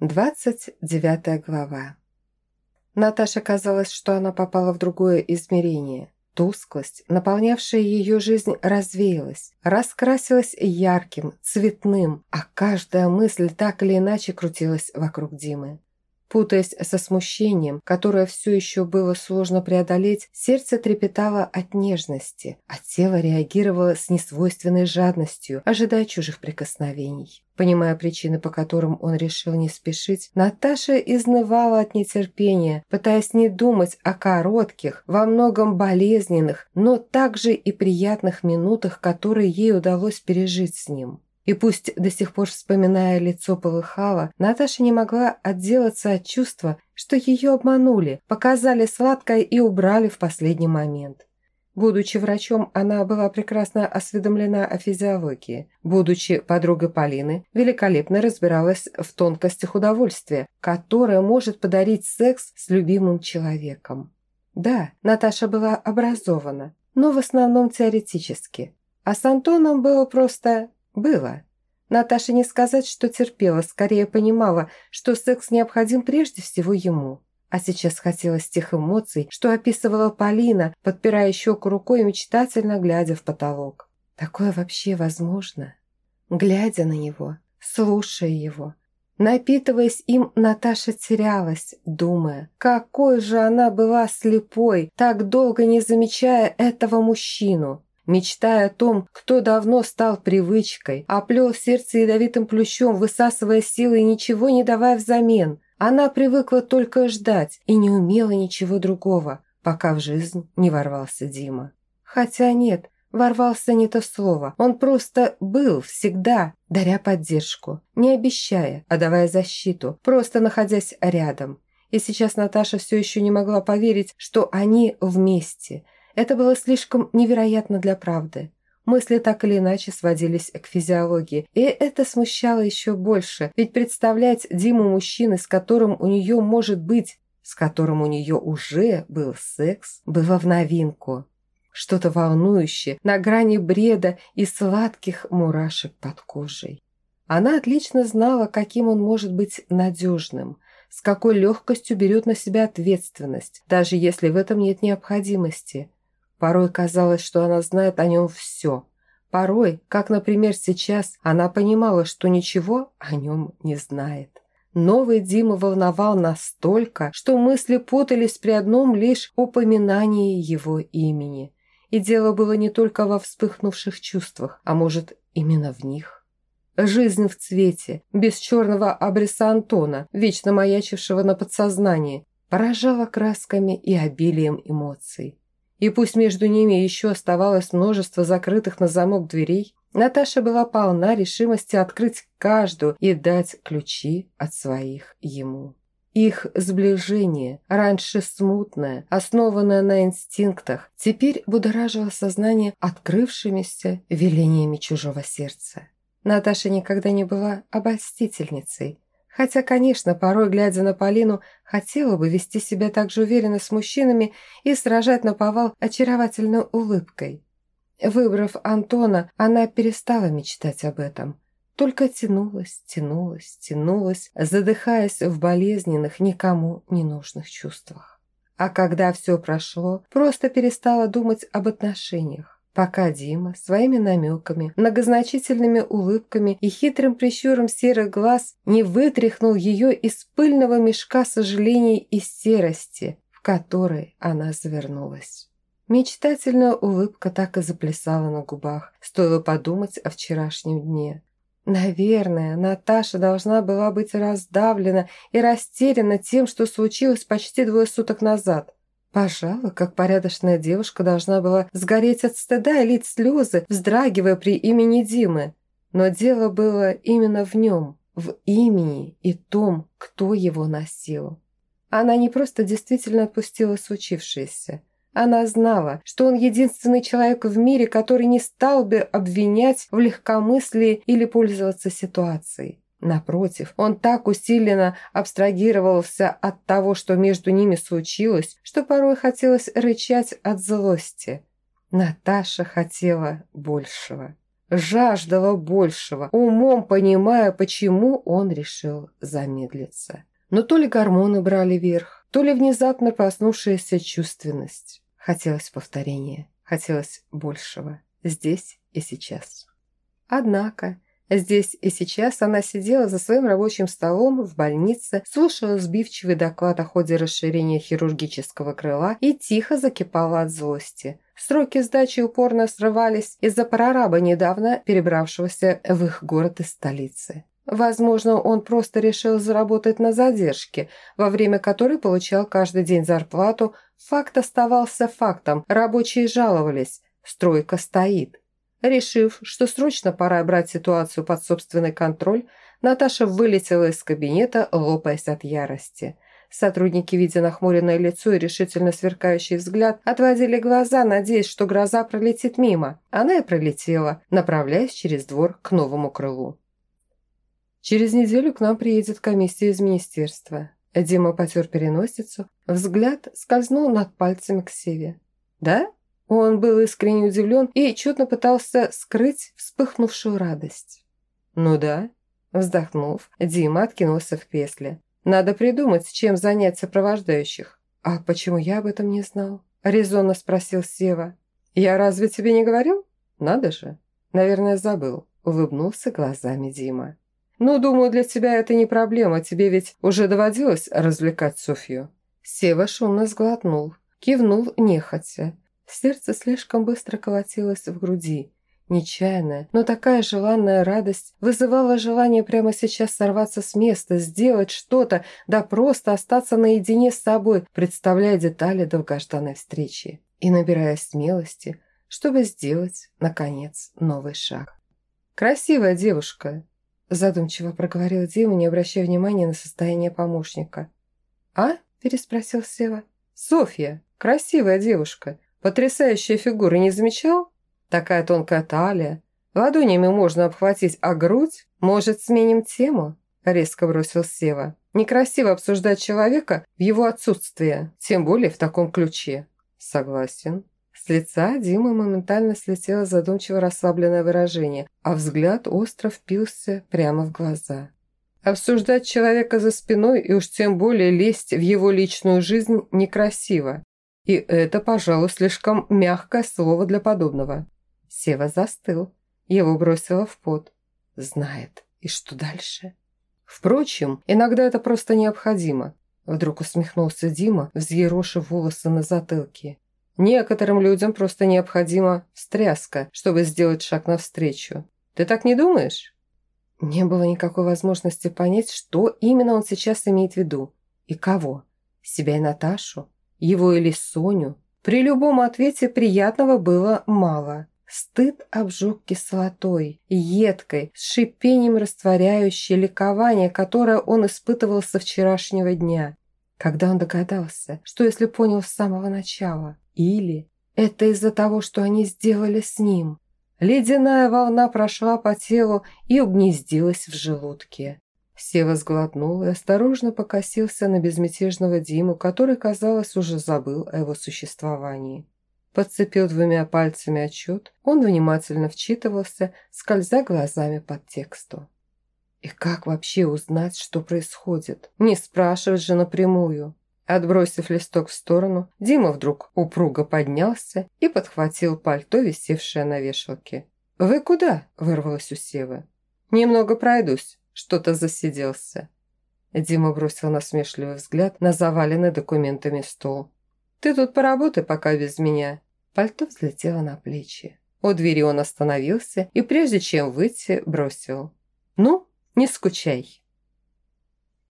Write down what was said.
29 глава. Наташе казалось, что она попала в другое измерение. Тусклость, наполнявшая ее жизнь, развеялась, раскрасилась ярким, цветным, а каждая мысль так или иначе крутилась вокруг Димы. Путаясь со смущением, которое все еще было сложно преодолеть, сердце трепетало от нежности, а тело реагировало с несвойственной жадностью, ожидая чужих прикосновений. Понимая причины, по которым он решил не спешить, Наташа изнывала от нетерпения, пытаясь не думать о коротких, во многом болезненных, но также и приятных минутах, которые ей удалось пережить с ним. И пусть до сих пор, вспоминая лицо полыхала, Наташа не могла отделаться от чувства, что ее обманули, показали сладкое и убрали в последний момент. Будучи врачом, она была прекрасно осведомлена о физиологии. Будучи подругой Полины, великолепно разбиралась в тонкостях удовольствия, которое может подарить секс с любимым человеком. Да, Наташа была образована, но в основном теоретически. А с Антоном было просто было. Наташа не сказать, что терпела, скорее понимала, что секс необходим прежде всего ему. А сейчас хотелось тех эмоций, что описывала Полина, подпирая щеку рукой и мечтательно глядя в потолок. Такое вообще возможно? Глядя на него, слушая его, Напитываясь им, Наташа терялась, думая, какой же она была слепой, так долго не замечая этого мужчину мечтая о том, кто давно стал привычкой, оплел сердце ядовитым плющом, высасывая силы и ничего не давая взамен. Она привыкла только ждать и не умела ничего другого, пока в жизнь не ворвался Дима. Хотя нет, ворвался не то слово. Он просто был всегда, даря поддержку, не обещая, а давая защиту, просто находясь рядом. И сейчас Наташа все еще не могла поверить, что они вместе – это было слишком невероятно для правды. Мысли так или иначе сводились к физиологии, и это смущало еще больше, ведь представлять Диму мужчины, с которым у нее может быть, с которым у нее уже был секс, было в новинку. Что-то волнующее, на грани бреда и сладких мурашек под кожей. Она отлично знала, каким он может быть надежным, с какой легкостью берет на себя ответственность, даже если в этом нет необходимости – Порой казалось, что она знает о нем все. Порой, как, например, сейчас, она понимала, что ничего о нем не знает. Новый Дима волновал настолько, что мысли путались при одном лишь упоминании его имени. И дело было не только во вспыхнувших чувствах, а может, именно в них. Жизнь в цвете, без черного обриса Антона, вечно маячившего на подсознании, поражала красками и обилием эмоций. И пусть между ними еще оставалось множество закрытых на замок дверей, Наташа была полна решимости открыть каждую и дать ключи от своих ему. Их сближение, раньше смутное, основанное на инстинктах, теперь будоражило сознание открывшимися велениями чужого сердца. Наташа никогда не была обольстительницей, Хотя, конечно, порой, глядя на Полину, хотела бы вести себя так же уверенно с мужчинами и сражать на повал очаровательной улыбкой. Выбрав Антона, она перестала мечтать об этом. Только тянулась, тянулась, тянулась, задыхаясь в болезненных, никому не нужных чувствах. А когда все прошло, просто перестала думать об отношениях пока Дима своими намеками, многозначительными улыбками и хитрым прищуром серых глаз не вытряхнул ее из пыльного мешка сожалений и серости, в которой она завернулась. Мечтательная улыбка так и заплясала на губах, стоило подумать о вчерашнем дне. Наверное, Наташа должна была быть раздавлена и растеряна тем, что случилось почти двое суток назад. Пожалуй, как порядочная девушка должна была сгореть от стыда и лить слезы, вздрагивая при имени Димы. Но дело было именно в нем, в имени и том, кто его носил. Она не просто действительно отпустила случившееся. Она знала, что он единственный человек в мире, который не стал бы обвинять в легкомыслии или пользоваться ситуацией. Напротив, он так усиленно абстрагировался от того, что между ними случилось, что порой хотелось рычать от злости. Наташа хотела большего. жаждала большего, умом понимая, почему он решил замедлиться. Но то ли гормоны брали верх, то ли внезапно проснувшаяся чувственность. Хотелось повторения, хотелось большего. Здесь и сейчас. Однако, здесь и сейчас она сидела за своим рабочим столом в больнице, слушала сбивчивый доклад о ходе расширения хирургического крыла и тихо закипала от злости. Сроки сдачи упорно срывались из-за прораба, недавно перебравшегося в их город из столицы. Возможно, он просто решил заработать на задержке, во время которой получал каждый день зарплату. Факт оставался фактом, рабочие жаловались, стройка стоит. Решив, что срочно пора брать ситуацию под собственный контроль, Наташа вылетела из кабинета, лопаясь от ярости. Сотрудники, видя нахмуренное лицо и решительно сверкающий взгляд, отводили глаза, надеясь, что гроза пролетит мимо. Она и пролетела, направляясь через двор к новому крылу. «Через неделю к нам приедет комиссия из министерства». Дима потер переносицу, взгляд скользнул над пальцами к Севе. «Да?» Он был искренне удивлен и чутно пытался скрыть вспыхнувшую радость. «Ну да», – вздохнув, Дима откинулся в кресле. «Надо придумать, чем занять сопровождающих». «А почему я об этом не знал?» – резонно спросил Сева. «Я разве тебе не говорил?» «Надо же». «Наверное, забыл», – улыбнулся глазами Дима. «Ну, думаю, для тебя это не проблема, тебе ведь уже доводилось развлекать Софью». Сева шумно сглотнул, кивнул нехотя. Сердце слишком быстро колотилось в груди. Нечаянная, но такая желанная радость вызывала желание прямо сейчас сорваться с места, сделать что-то, да просто остаться наедине с собой, представляя детали долгожданной встречи и набирая смелости, чтобы сделать, наконец, новый шаг. «Красивая девушка», – задумчиво проговорил Дима, не обращая внимания на состояние помощника. «А?» – переспросил Сева. «Софья, красивая девушка. Потрясающая фигура, не замечал? Такая тонкая талия. Ладонями можно обхватить, а грудь? Может, сменим тему?» Резко бросил Сева. «Некрасиво обсуждать человека в его отсутствие, тем более в таком ключе». «Согласен», с лица Димы моментально слетело задумчиво расслабленное выражение, а взгляд остро впился прямо в глаза. Обсуждать человека за спиной и уж тем более лезть в его личную жизнь некрасиво. И это, пожалуй, слишком мягкое слово для подобного. Сева застыл. Его бросило в пот. Знает. И что дальше? Впрочем, иногда это просто необходимо. Вдруг усмехнулся Дима, взъерошив волосы на затылке. Некоторым людям просто необходима встряска, чтобы сделать шаг навстречу. Ты так не думаешь? Не было никакой возможности понять, что именно он сейчас имеет в виду. И кого? Себя и Наташу? Его или Соню? При любом ответе приятного было мало. Стыд обжег кислотой, едкой, с шипением растворяющей ликование, которое он испытывал со вчерашнего дня. Когда он догадался, что если понял с самого начала, или это из-за того, что они сделали с ним? Ледяная волна прошла по телу и угнездилась в желудке. Сева сглотнул и осторожно покосился на безмятежного Диму, который, казалось, уже забыл о его существовании. Подцепил двумя пальцами отчет, он внимательно вчитывался, скользя глазами под тексту. И как вообще узнать, что происходит? Не спрашивать же напрямую. Отбросив листок в сторону, Дима вдруг упруго поднялся и подхватил пальто, висевшее на вешалке. «Вы куда?» – вырвалось у Севы. «Немного пройдусь, что-то засиделся». Дима бросил насмешливый взгляд на заваленный документами стол. «Ты тут поработай пока без меня». Пальто взлетело на плечи. У двери он остановился и, прежде чем выйти, бросил. «Ну, не скучай».